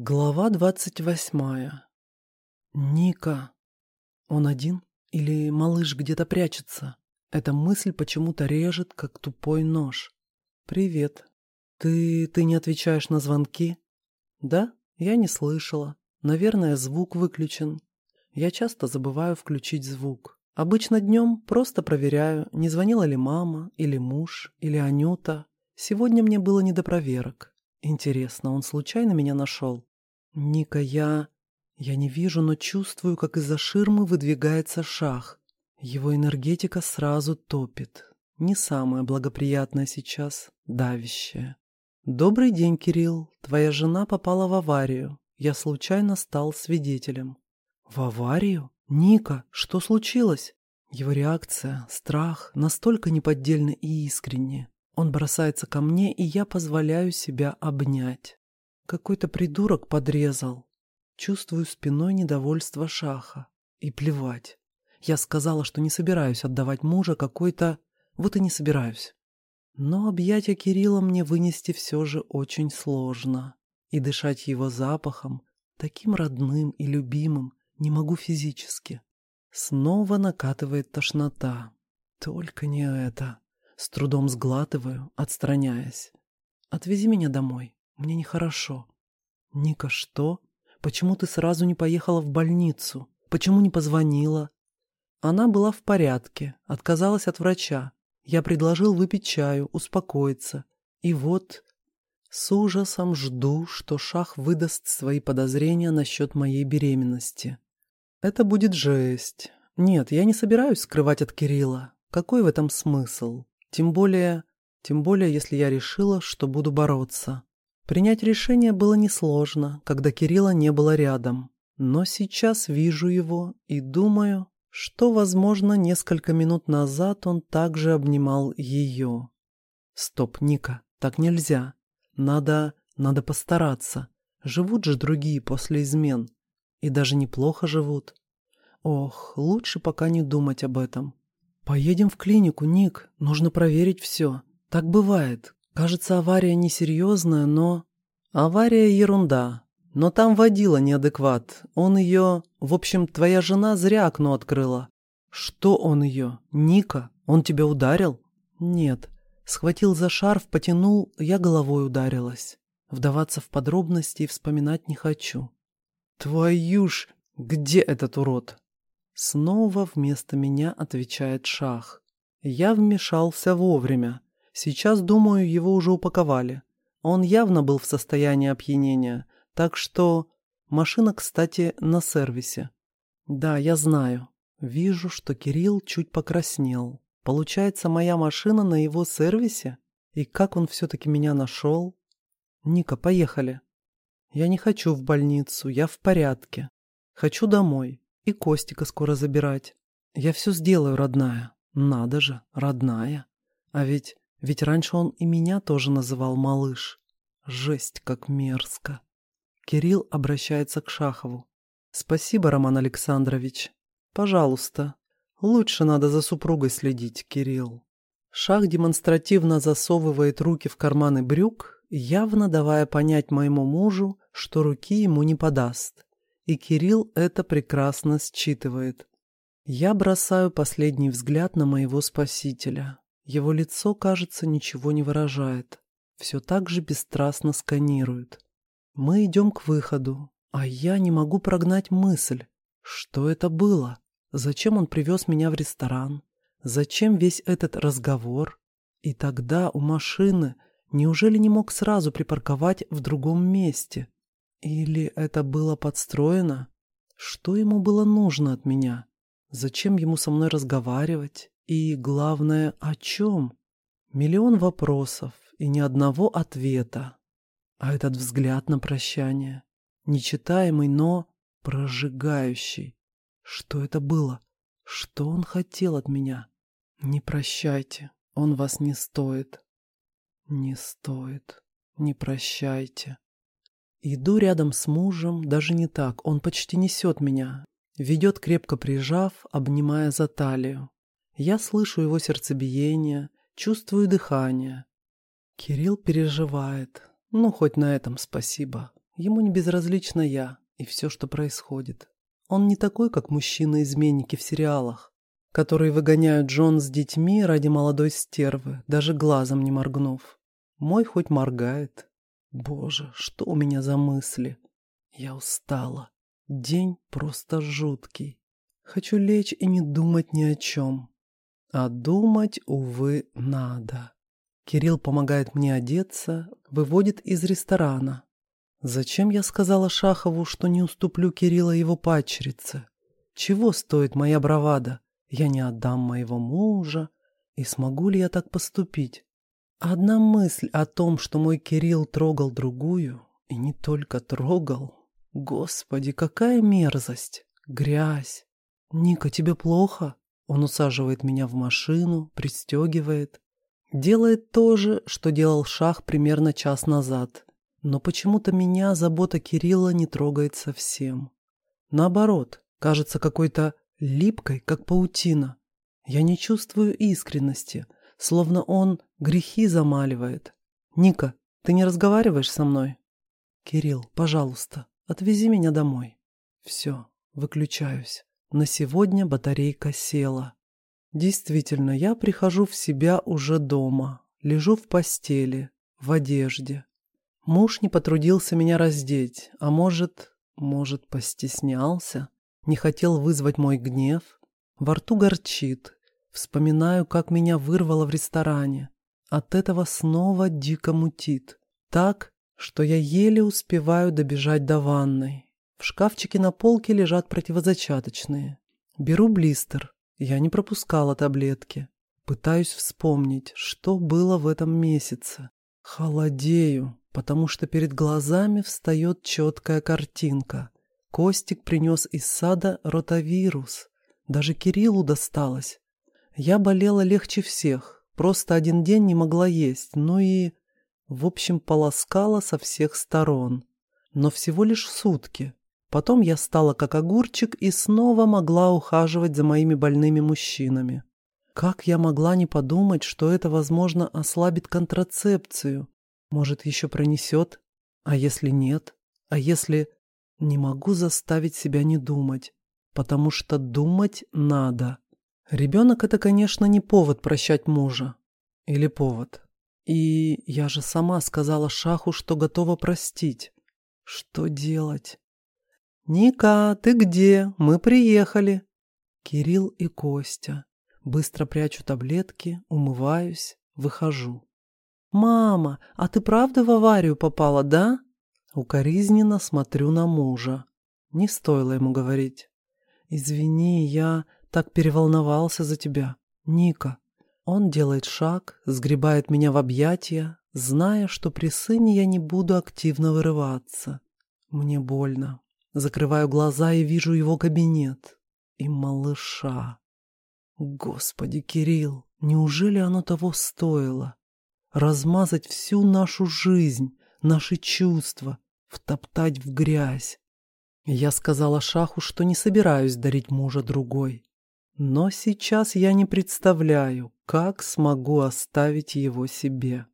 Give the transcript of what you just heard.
Глава двадцать восьмая. Ника. Он один? Или малыш где-то прячется? Эта мысль почему-то режет, как тупой нож. Привет. Ты... ты не отвечаешь на звонки? Да? Я не слышала. Наверное, звук выключен. Я часто забываю включить звук. Обычно днем просто проверяю, не звонила ли мама, или муж, или Анюта. Сегодня мне было не до проверок. Интересно, он случайно меня нашел? Ника, я... Я не вижу, но чувствую, как из-за ширмы выдвигается шах. Его энергетика сразу топит. Не самое благоприятное сейчас, давящее. «Добрый день, Кирилл. Твоя жена попала в аварию. Я случайно стал свидетелем». «В аварию? Ника, что случилось?» Его реакция, страх настолько неподдельны и искренне. Он бросается ко мне, и я позволяю себя обнять. Какой-то придурок подрезал. Чувствую спиной недовольство Шаха. И плевать. Я сказала, что не собираюсь отдавать мужа какой-то... Вот и не собираюсь. Но объятия Кирилла мне вынести все же очень сложно. И дышать его запахом, таким родным и любимым, не могу физически. Снова накатывает тошнота. Только не это. С трудом сглатываю, отстраняясь. Отвези меня домой. Мне нехорошо. Ника, что? Почему ты сразу не поехала в больницу? Почему не позвонила? Она была в порядке, отказалась от врача. Я предложил выпить чаю, успокоиться. И вот с ужасом жду, что Шах выдаст свои подозрения насчет моей беременности. Это будет жесть. Нет, я не собираюсь скрывать от Кирилла. Какой в этом смысл? Тем более, тем более, если я решила, что буду бороться. Принять решение было несложно, когда Кирилла не было рядом. Но сейчас вижу его и думаю, что, возможно, несколько минут назад он также обнимал ее. Стоп, Ника, так нельзя. Надо, надо постараться. Живут же другие после измен. И даже неплохо живут. Ох, лучше пока не думать об этом. Поедем в клинику, Ник, нужно проверить все. Так бывает, Кажется, авария несерьезная, но... Авария ерунда. Но там водила неадекват. Он ее... В общем, твоя жена зря окно открыла. Что он ее? Ника? Он тебя ударил? Нет. Схватил за шарф, потянул, я головой ударилась. Вдаваться в подробности и вспоминать не хочу. Твою ж... Где этот урод? Снова вместо меня отвечает Шах. Я вмешался вовремя. Сейчас, думаю, его уже упаковали. Он явно был в состоянии опьянения, так что... Машина, кстати, на сервисе. Да, я знаю. Вижу, что Кирилл чуть покраснел. Получается, моя машина на его сервисе? И как он все-таки меня нашел? Ника, поехали. Я не хочу в больницу, я в порядке. Хочу домой. И Костика скоро забирать. Я все сделаю, родная. Надо же, родная. А ведь ведь раньше он и меня тоже называл малыш. Жесть, как мерзко. Кирилл обращается к Шахову. Спасибо, Роман Александрович. Пожалуйста. Лучше надо за супругой следить, Кирилл. Шах демонстративно засовывает руки в карманы брюк, явно давая понять моему мужу, что руки ему не подаст. И Кирилл это прекрасно считывает. Я бросаю последний взгляд на моего спасителя. Его лицо, кажется, ничего не выражает. Все так же бесстрастно сканирует. Мы идем к выходу, а я не могу прогнать мысль. Что это было? Зачем он привез меня в ресторан? Зачем весь этот разговор? И тогда у машины неужели не мог сразу припарковать в другом месте? Или это было подстроено? Что ему было нужно от меня? Зачем ему со мной разговаривать? И, главное, о чем? Миллион вопросов и ни одного ответа. А этот взгляд на прощание, нечитаемый, но прожигающий. Что это было? Что он хотел от меня? Не прощайте, он вас не стоит. Не стоит, не прощайте. Иду рядом с мужем, даже не так, он почти несет меня, ведет крепко прижав, обнимая за талию. Я слышу его сердцебиение, чувствую дыхание. Кирилл переживает. Ну, хоть на этом спасибо. Ему не безразлична я и все, что происходит. Он не такой, как мужчины-изменники в сериалах, которые выгоняют Джон с детьми ради молодой стервы, даже глазом не моргнув. Мой хоть моргает. Боже, что у меня за мысли? Я устала. День просто жуткий. Хочу лечь и не думать ни о чем. А думать, увы, надо. Кирилл помогает мне одеться, выводит из ресторана. Зачем я сказала Шахову, что не уступлю Кирилла его падчерице? Чего стоит моя бравада? Я не отдам моего мужа. И смогу ли я так поступить? Одна мысль о том, что мой Кирилл трогал другую, и не только трогал. Господи, какая мерзость! Грязь! Ника, тебе плохо? Он усаживает меня в машину, пристегивает. Делает то же, что делал Шах примерно час назад. Но почему-то меня забота Кирилла не трогает совсем. Наоборот, кажется какой-то липкой, как паутина. Я не чувствую искренности, словно он грехи замаливает. «Ника, ты не разговариваешь со мной?» «Кирилл, пожалуйста, отвези меня домой». «Все, выключаюсь. На сегодня батарейка села». Действительно, я прихожу в себя уже дома, лежу в постели, в одежде. Муж не потрудился меня раздеть, а может, может, постеснялся, не хотел вызвать мой гнев. Во рту горчит, вспоминаю, как меня вырвало в ресторане. От этого снова дико мутит. Так, что я еле успеваю добежать до ванной. В шкафчике на полке лежат противозачаточные. Беру блистер. Я не пропускала таблетки. Пытаюсь вспомнить, что было в этом месяце. Холодею, потому что перед глазами встает четкая картинка. Костик принес из сада ротавирус. Даже Кириллу досталось. Я болела легче всех, просто один день не могла есть, ну и... В общем, полоскала со всех сторон. Но всего лишь сутки. Потом я стала как огурчик и снова могла ухаживать за моими больными мужчинами. Как я могла не подумать, что это, возможно, ослабит контрацепцию? Может, еще пронесет? А если нет? А если... Не могу заставить себя не думать, потому что думать надо. Ребенок — это, конечно, не повод прощать мужа. Или повод. И я же сама сказала Шаху, что готова простить. Что делать? «Ника, ты где? Мы приехали!» Кирилл и Костя. Быстро прячу таблетки, умываюсь, выхожу. «Мама, а ты правда в аварию попала, да?» Укоризненно смотрю на мужа. Не стоило ему говорить. «Извини, я так переволновался за тебя. Ника». Он делает шаг, сгребает меня в объятия, зная, что при сыне я не буду активно вырываться. Мне больно. Закрываю глаза и вижу его кабинет. И малыша. Господи, Кирилл, неужели оно того стоило? размазать всю нашу жизнь, наши чувства, втоптать в грязь. Я сказала Шаху, что не собираюсь дарить мужа другой. Но сейчас я не представляю, как смогу оставить его себе.